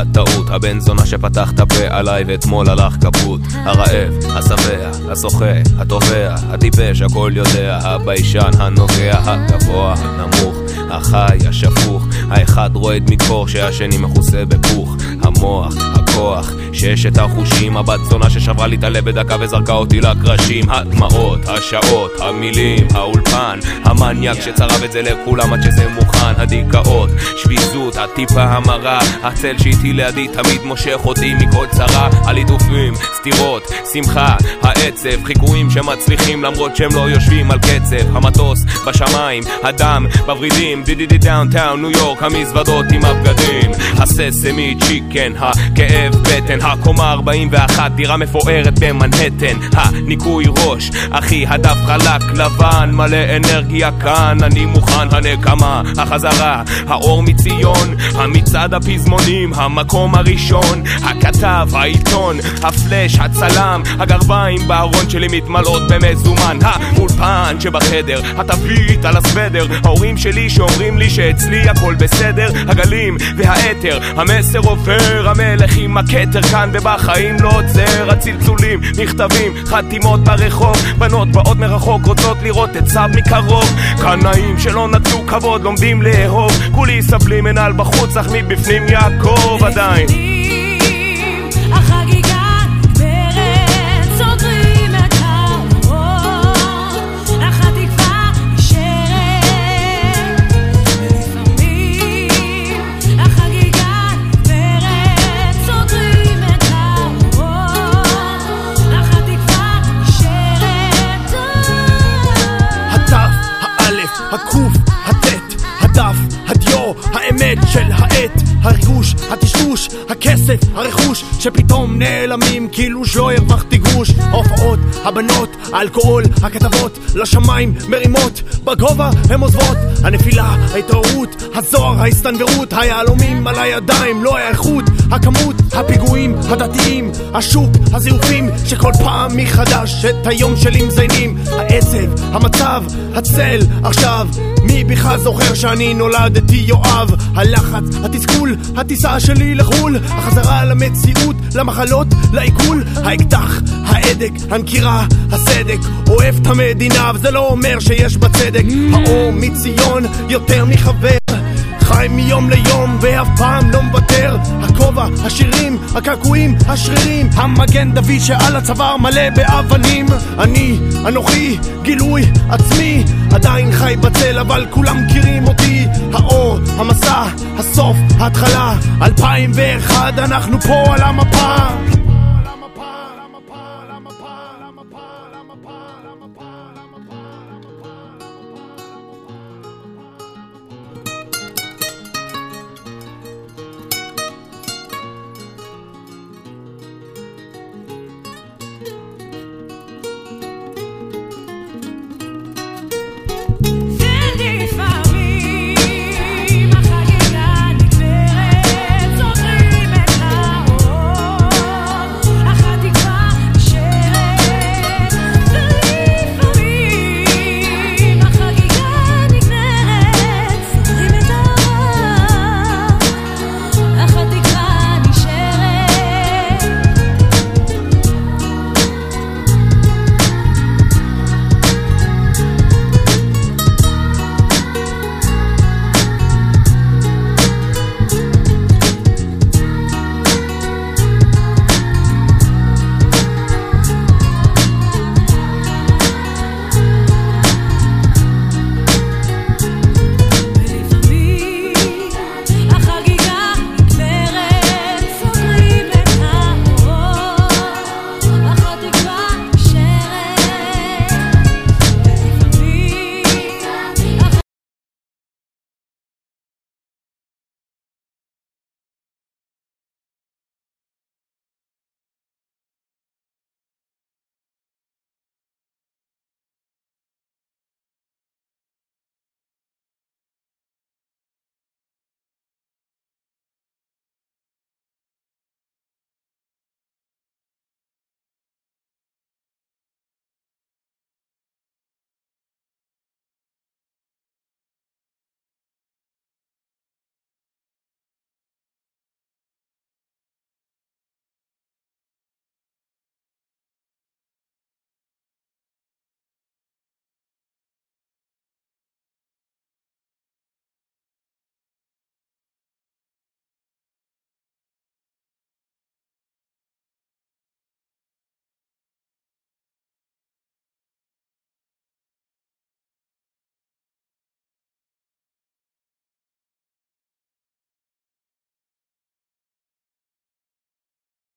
הטעות, הבן זונה שפתח את הפה עליי ואתמול הלך כפות. הרעב, השבע, השוחה, התובע, הטיפש, הכל יודע, הביישן, הנוגע, הגבוה, הנמוך, החי, השפוך, האחד רועד מקור שהשני מכוסה בפוך, המוח, הכוח, ששת החושים, הבת זונה ששברה לי את הלב בדקה וזרקה אותי לקרשים, הדמעות, השעות, המילים, האולפן, המניאק שצרב את זה לכולם עד שזה מוכן, הדיכאות, שביזות, הטיפה המרה, הצל שאיתי לידי תמיד מושך אותי מכל צרה, הליטופים, סתירות, שמחה, העצב, חיקויים שמצליחים למרות שהם לא יושבים על קצב, המטוס בשמיים, הדם בוורידים, די די די downtown, ניו יורק, המזוודות עם הבגדים, ה sesame chicken, הכאב בטן, הקומה 41, דירה מפוארת במנהטן, הניקוי ראש, אחי, הדף חלק לבן, מלא אנרגיה כאן, אני מוכן, הנקמה, החזרה, האור מציון, המצעד הפזמונים, המקום הראשון, הכתב, העיתון, הפלאש, הצלם, הגרביים בארון שלי מתמלאות במזומן, האולפן שבחדר, התווית על הסוודר, ההורים שלי שאומרים לי שאצלי הכל בסדר, הגלים והאתר, המסר עובר, המלך עם הכתר כאן ובחיים לא עוצר, הצלצולים, מכתבים, חתימות ברחוב, בנות באות מרחוק רוצות לראות את סב מקרוב, קנאים שלא נתנו כבוד לומדים לאהוב, כולי סבלי מנהל בחוץ אך מבפנים יעקב עדיין. לפעמים הקוף, הטית, הדף, הדיו, האמת של העט, הריגוש, הטשטוש, הכסף, הרכוש, שפתאום נעלמים כאילו שלא הרווחתי גרוש. ההופעות, הבנות, האלכוהול, הכתבות, לשמיים מרימות, בגובה הן עוזבות. הנפילה, ההתעוררות, הזוהר, ההסתנוורות, היהלומים על הידיים, לא האיכות, הכמות, הפיגועים, הדתיים, השוק, הזיופים, שכל פעם מחדש את היום שלי מזיינים. העצב, המצב, הצל, עכשיו, מי בכלל זוכר שאני נולדתי יואב? הלחץ, התסכול, הטיסה שלי לחו"ל, החזרה למציאות, למחלות, לעיכול, האקדח, ההדק, הנקירה, הסדק, אוהב את המדינה, וזה לא אומר שיש בה צדק. האור מציון, יותר מחבר. חי מיום ליום ואף פעם לא מוותר. הכובע, השירים, הקעקועים, השרירים. המגן דוד שעל הצוואר מלא באבנים. אני, אנוכי, גילוי עצמי. עדיין חי בצל אבל כולם מכירים אותי. האור, המסע, הסוף, ההתחלה. 2001 אנחנו פה על המפה